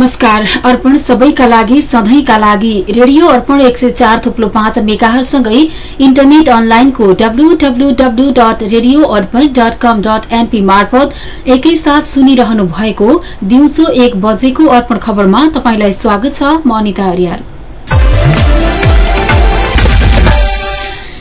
नमस्कार। अर्पण सबैका लागि सधैँका लागि रेडियो अर्पण एक सय चार थुप्लो पाँच मेगाहरूसँगै इन्टरनेट अनलाइनको W W W dot radio Arpan dot com dot NP मार्फत एकैसाथ सुनिरहनु भएको दिउँसो एक बजेको अर्पण खबरमा तपाईँलाई स्वागत छ। म अनिता हरियाल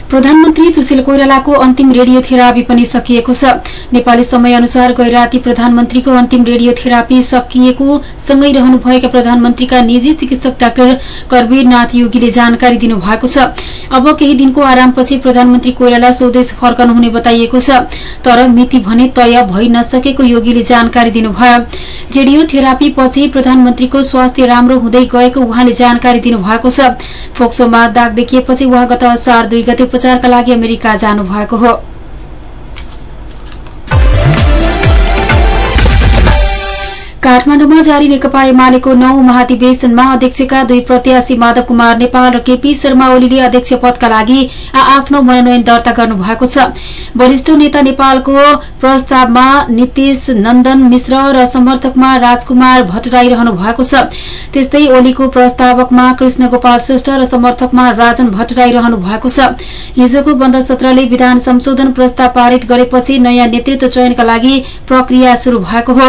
प्रधानमन्त्री सुशील कोइरालाको अन्तिम रेडियोथेरापी पनि सकिएको छ। नेपाली समय अनुसार गैराती प्रधानमन्त्रीको अन्तिम रेडियोथेरापी सकिएको सँगै रहनुभएका प्रधानमन्त्रीका निजी चिकित्सक डाक्टर करवीरनाथ योगीले जानकारी दिनुभएको छ। अब केही दिनको आरामपछि प्रधानमन्त्री कोइराला स्वदेश फर्कनुहुने बताइएको छ। तर मिति भने तय भइ नसकेको योगीले जानकारी दिनुभयो। रेडियोथेरापी पछि प्रधानमन्त्रीको स्वास्थ्य राम्रो हुँदै गएको उहाँले जानकारी दिनुभएको छ। फोक्सोमा दाग देखिएपछि उहाँ गत असार दुई गते उपचारका लागि अमेरिका जानुभएको हो। काठमाडौँमा जारी नेकपा एमालेको नौ महाधिवेशनमा अध्यक्षका दुई प्रत्याशी माधव कुमार नेपाल र केपी शर्मा ओलीले अध्यक्ष पदका लागि आफ्नो मनोनयन दर्ता गर्नुभएको छ। वरिष्ठ नेता नेपालको प्रस्तावमा नितेश नन्दन मिश्र र समर्थकमा राजकुमार भट्टराई रहनु भएको छ। त्यस्तै ओलीको प्रस्तावकमा कृष्ण गोपाल श्रेष्ठ र समर्थकमा राजन भट्टराई रहनु भएको छ। हिजोको बन्द सत्रले विधान संशोधन प्रस्ताव पारित गरेपछि नयाँ नेतृत्व चयनका लागि प्रक्रिया शुरू भएको हो।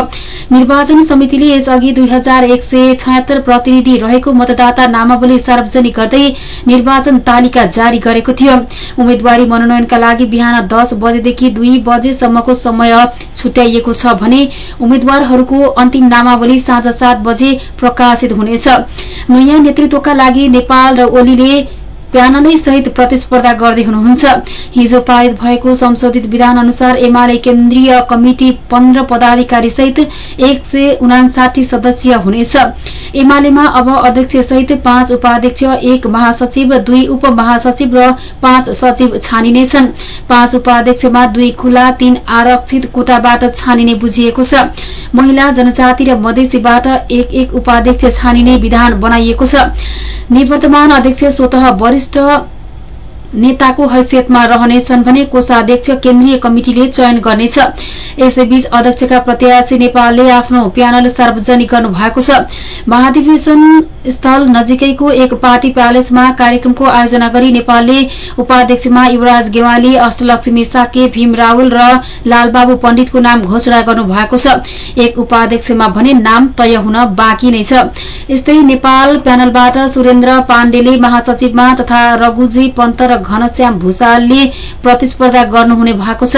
निर्वाचन समितिले यसअघि दुई हजार एक सय छयत्तर प्रतिनिधि रहेको मतदाता नामावली सार्वजनिक गर्दै निर्वाचन तालिका जारी गरेको थियो। उम्मेद्वारी मनोनयनका लागि बिहान दस बजेदेखि दुई बजेसम्मको समय छुट्याइएको छ भने उम्मेद्वारहरूको अन्तिम नामावली साँझ सात बजे प्रकाशित हुनेछ। नयाँ नेतृत्वका लागि नेपाल र ओलीले प्यानलै सहित प्रतिस्पर्धा गर्दै हुनुहुन्छ। हिजो पारित भएको संशोधित विधान अनुसार एमाले केन्द्रीय कमिटी पन्ध्र पदाधिकारी सहित एक सय उनासाठी सदस्यीय हुनेछ। एमालेमा अब अध्यक्ष सहित पाँच उपाध्यक्ष एक महासचिव दुई उपमहासचिव र पाँच सचिव छानिनेछन्। पाँच उपाध्यक्षमा दुई खुला तीन आरक्षित कोटाबाट छानिने बुझिएको छ। महिला जनजाति र मधेसीबाट एक एक उपाध्यक्ष छानिने विधान बनाइएको छ। निवर्तमान अध्यक्ष स्वत वरिष्ठ नेताको हैसियतमा रहनेछन् भने कोषाध्यक्ष केन्द्रीय कमिटिले चयन गर्नेछ। यसैबीच अध्यक्षका प्रत्याशी नेपालले आफ्नो प्यानल सार्वजनिक गर्नु भएको छ। महाधिवेशन स्थल नजिकैको एक पार्टी प्यालेसमा कार्यक्रमको आयोजना गरी नेपालले उपाध्यक्षमा युवराज गेवाली अष्टलक्ष्मी साके भीम रावल र लालबाबु पण्डितको नाम घोषणा गर्नु भएको छ। एक उपाध्यक्षमा भने नाम तय हुन बाँकी नै छ। यस्तै नेपाल प्यानलबाट सुरेन्द्र पाण्डेले महासचिवमा तथा रघुजी पन्त र घनश्याम भूषालले प्रतिस्पर्धा गर्नुहुने भएको छ।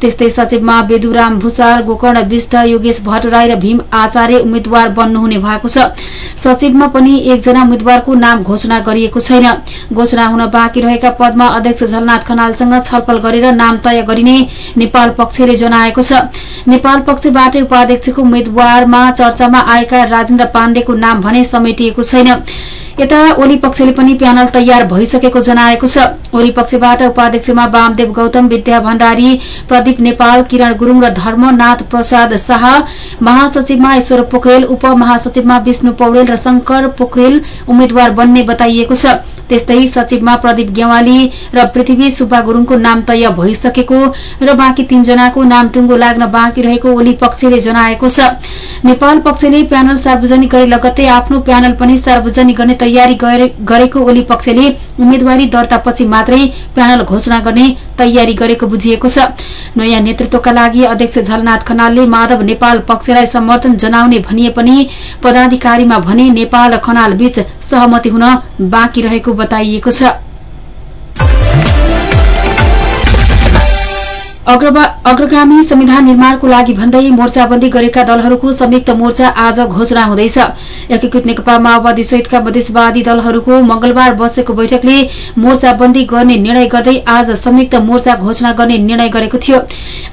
त्यस्तै सचिवमा बेदुराम भूषाल गोकर्ण विष्ट योगेश भट्टराई र भीम आचार्य उम्मेद्वार बन्नुहुने भएको छ। सचिवमा पनि एकजना उम्मेद्वारको नाम घोषणा गरिएको छैन। घोषणा हुन बाँकी रहेका पदमा अध्यक्ष झलनाथ खनालसँग छलफल गरेर नाम तय गरिने नेपाल पक्षले जनाएको छ। नेपाल पक्षबाट उपाध्यक्षको उम्मेद्वारमा चर्चामा आएका राजेन्द्र पाण्डेको नाम भने समेटिएको छैन। यता ओली पक्षले पनि प्यानल तयार भइसकेको जनाएको छ। ओली पक्षबाट उपाध्यक्षमा वामदेव गौतम विद्या भण्डारी प्रदीप नेपाल किरण गुरूङ र धर्मनाथ प्रसाद शाह महासचिवमा ईश्वर पोखरेल उपमहासचिवमा विष्णु पौडेल र शंकर पोखरेल उम्मेद्वार बन्ने बताइएको छ। त्यस्तै सचिवमा प्रदीप गेवाली र पृथ्वी सुब्बा गुरूङको नाम तय भइसकेको र बाँकी तीनजनाको नाम टुङ्गो लाग्न बाँकी रहेको ओली पक्षले जनाएको छ। नेपाल पक्षले प्यानल सार्वजनिक गरे लगत्तै आफ्नो प्यानल पनि सार्वजनिक गर्ने तयारी गरेको ओली पक्षले उम्मेद्वारी दर्तापछि मात्रै प्यानल घोषणा गर्ने तयारी गरेको बुझिएको छ। नयाँ नेतृत्वका लागि अध्यक्ष झलनाथ खनालले माधव नेपाल पक्षलाई समर्थन जनाउने भनिए पनि पदाधिकारीमा भने नेपाल र खनाल बीच सहमति हुन बाँकी रहेको बताइएको छ। अग्रगामी संविधान निर्माणको लागि भन्दै मोर्चाबन्दी गरेका दलहरूको संयुक्त मोर्चा आज घोषणा हुँदैछ। एकीकृत नेकपा माओवादी सहितका मधेसवादी दलहरूको मंगलबार बसेको बैठकले मोर्चाबन्दी गर्ने निर्णय गर्दै आज संयुक्त मोर्चा घोषणा गर्ने निर्णय गरेको थियो।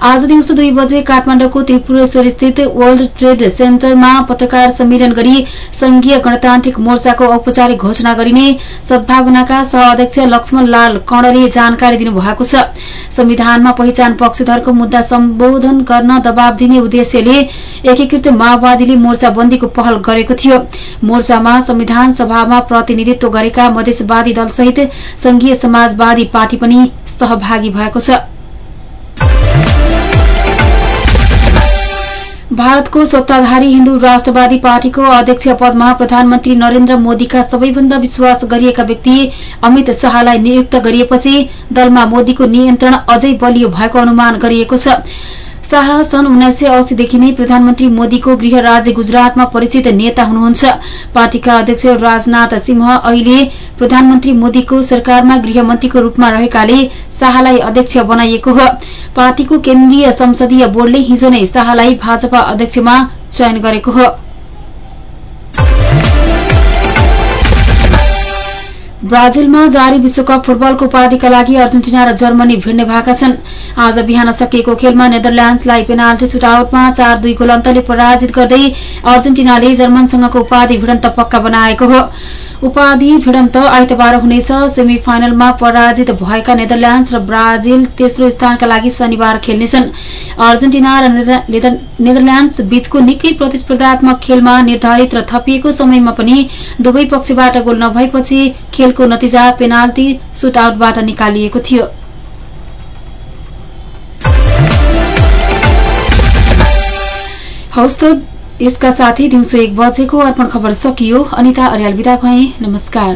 आज दिउँसो दुई बजे काठमाडौँको त्रिपुरेश्वर स्थित वर्ल्ड ट्रेड सेन्टरमा पत्रकार सम्मेलन गरी संघीय गणतान्त्रिक मोर्चाको औपचारिक घोषणा गरिने सद्भावनाका सहअध्यक्ष लक्ष्मण लाल कणले जानकारी दिनुभएको छ। संविधानमा पहिचान पक्षधरको मुद्दा सम्बोधन गर्न दबाव दिने उद्देश्यले एकीकृत माओवादीले मोर्चाबन्दीको पहल गरेको थियो। मोर्चामा संविधान सभामा प्रतिनिधित्व गरेका मधेसवादी दलसहित संघीय समाजवादी पार्टी पनि सहभागी भएको छ। भारतको सत्ताधारी हिन्दू राष्ट्रवादी पार्टीको अध्यक्ष पदमा प्रधानमन्त्री नरेन्द्र मोदीका सबैभन्दा विश्वास गरिएका व्यक्ति अमित शाहलाई नियुक्त गरिएपछि दलमा मोदीको नियन्त्रण अझै बलियो भएको अनुमान गरिएको छ। शाह सन् उन्नाइस सय अस्सीदेखि नै प्रधानमन्त्री मोदीको गृह राज्य गुजरातमा परिचित नेता हुनुहुन्छ। पार्टीका अध्यक्ष राजनाथ सिंह अहिले प्रधानमन्त्री मोदीको सरकारमा गृहमन्त्रीको रूपमा रहेकाले शाहलाई अध्यक्ष बनाइएको हो। पार्टीको केन्द्रीय संसदीय बोर्डले हिजो नै शाहलाई भाजपा अध्यक्षमा चयन गरेको हो। ब्राजिलमा जारी विश्वकप फुटबलको उपाधिका लागि अर्जेन्टिना र जर्मनी भिड्ने भएका छन्। आज बिहान सकिएको खेलमा नेदरल्याण्डसलाई पेनाल्टी सुटआउटमा चार दुई गोल अन्तले पराजित गर्दै अर्जेन्टिनाले जर्मनसँगको उपाधि भिडन्त पक्का बनाएको हो। उपाधि भिडन्त आइतबार हुनेछ। सेमी फाइनलमा पराजित भएका नेदरल्याण्ड्स र ब्राजिल तेस्रो स्थानका लागि शनिबार खेल्नेछन्। अर्जेन्टिना र नेदरल्याण्ड्स बीचको निकै प्रतिस्पर्धात्मक खेलमा निर्धारित र थपिएको समयमा पनि दुवै पक्षबाट गोल नभएपछि खेलको नतिजा पेनाल्टी सुटआउटबाट निकालिएको थियो। यसका साथै दिउँसो एक बजेको अर्पण खबर सकियो। अनिता अर्याल विदा भए। नमस्कार।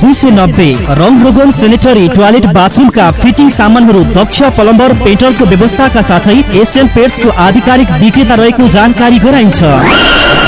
दुई सय नब्बे रङ रोगन सेनेटरी टोयलेट बाथरुमका फिटिङ सामानहरू दक्ष प्लम्बर पेट्रोलको व्यवस्थाका साथै एसियन पेट्सको आधिकारिक विक्रेता रहेको जानकारी गराइन्छ।